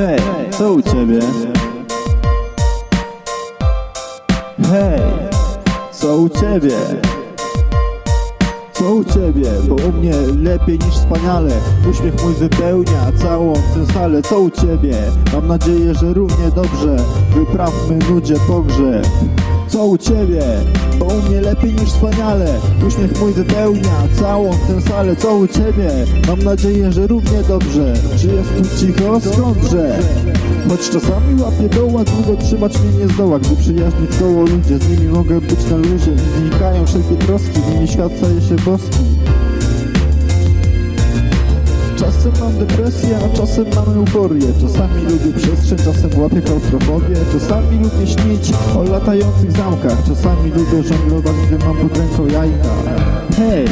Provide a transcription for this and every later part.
Hej, co u ciebie? Hej, co u ciebie? Co u ciebie? Bo u mnie lepiej niż wspaniale Uśmiech mój wypełnia całą tę salę Co u ciebie? Mam nadzieję, że równie dobrze Wyprawmy nudzie pogrzeb Co u ciebie? Bo u mnie lepiej niż wspaniale Uśmiech mój wypełnia całą tę salę Co u ciebie? Mam nadzieję, że równie dobrze Czy jest tu cicho? Skądże? Choć czasami łapię doła, długo trzymać mnie nie zdoła Gdy przyjaźni w koło ludzie, z nimi mogę być na luzie znikają wszelkie troski, w nimi świat staje się boski Czasem mam depresję, a czasem mam euforię Czasami lubię przestrzeń, czasem łapię klaustrofobię Czasami lubię śnić o latających zamkach Czasami lubię żonglować, gdy mam pod ręką jajka Hej!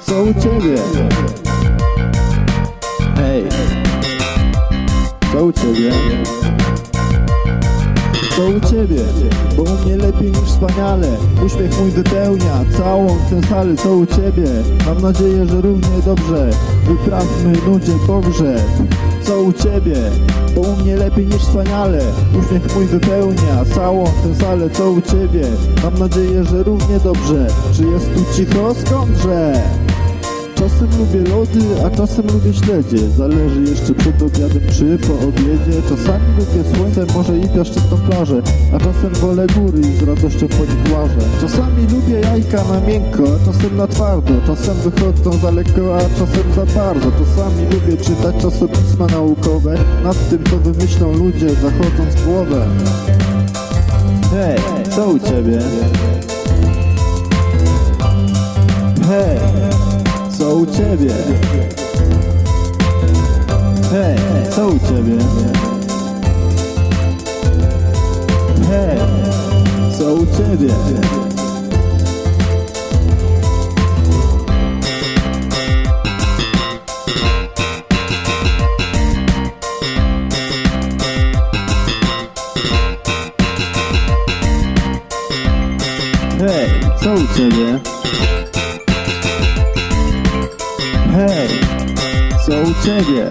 Co u ciebie? Co u ciebie? Bo u mnie lepiej niż wspaniale Uśmiech mój wypełnia całą tę salę Co u ciebie? Mam nadzieję, że równie dobrze Wyprawmy nudzie pogrzeb Co u ciebie? Bo u mnie lepiej niż wspaniale Uśmiech mój wypełnia całą tę salę Co u ciebie? Mam nadzieję, że równie dobrze Czy jest tu cicho? Skądże? Czasem lubię lody, a czasem lubię śledzie. Zależy jeszcze przed obiadem czy po obiedzie. Czasami lubię słońce, może i piaszczystą plażę A czasem wolę góry i z radością po nich łażę. Czasami lubię jajka na miękko, a czasem na twardo. Czasem wychodzą za lekko, a czasem za bardzo. Czasami lubię czytać czasopisma naukowe. Nad tym, co wymyślą ludzie, zachodząc w głowę. Hej, co u ciebie? Hej, co u ciebie? Hej, co u ciebie? Hej, co u ciebie? Hej, co u ciebie? U ciebie?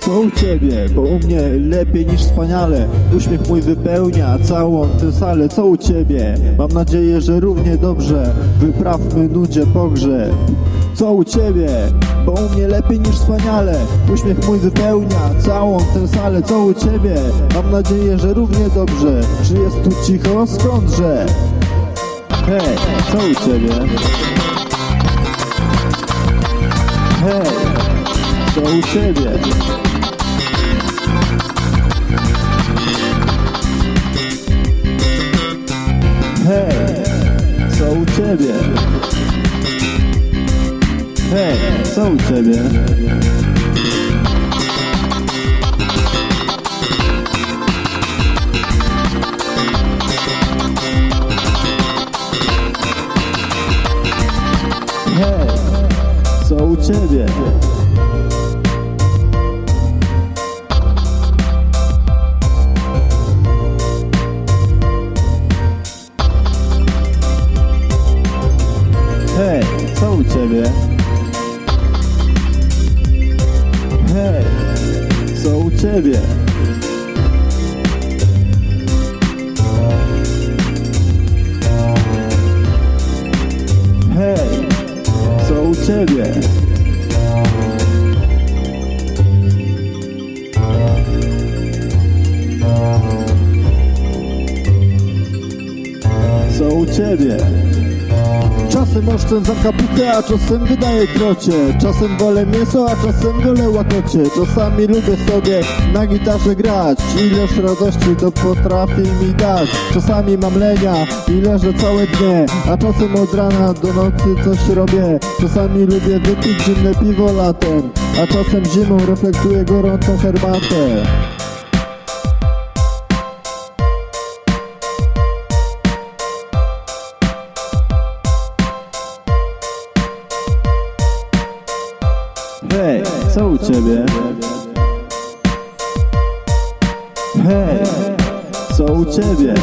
Co u ciebie? Bo u mnie lepiej niż wspaniale Uśmiech mój wypełnia całą tę salę Co u ciebie? Mam nadzieję, że równie dobrze Wyprawmy nudzie pogrzeb Co u ciebie? Bo u mnie lepiej niż wspaniale Uśmiech mój wypełnia całą tę salę Co u ciebie? Mam nadzieję, że równie dobrze Czy jest tu cicho? Skądże? Hej, co u ciebie? Ciebie? Hej, co u ciebie? Hej, co u ciebie? Hej, co u ciebie? Ciebie? Hej, co u ciebie? Co u ciebie? Czasem oszczędzam kaputę, a czasem wydaję krocie Czasem wolę mięso, a czasem wolę łakocie. Czasami lubię sobie na gitarze grać. Ileż radości to potrafi mi dać. Czasami mam lenia i leżę całe dnie A czasem od rana do nocy coś robię. Czasami lubię wypić zimne piwo latem A czasem zimą reflektuję gorącą herbatę co u ciebie? Hej, co u ciebie?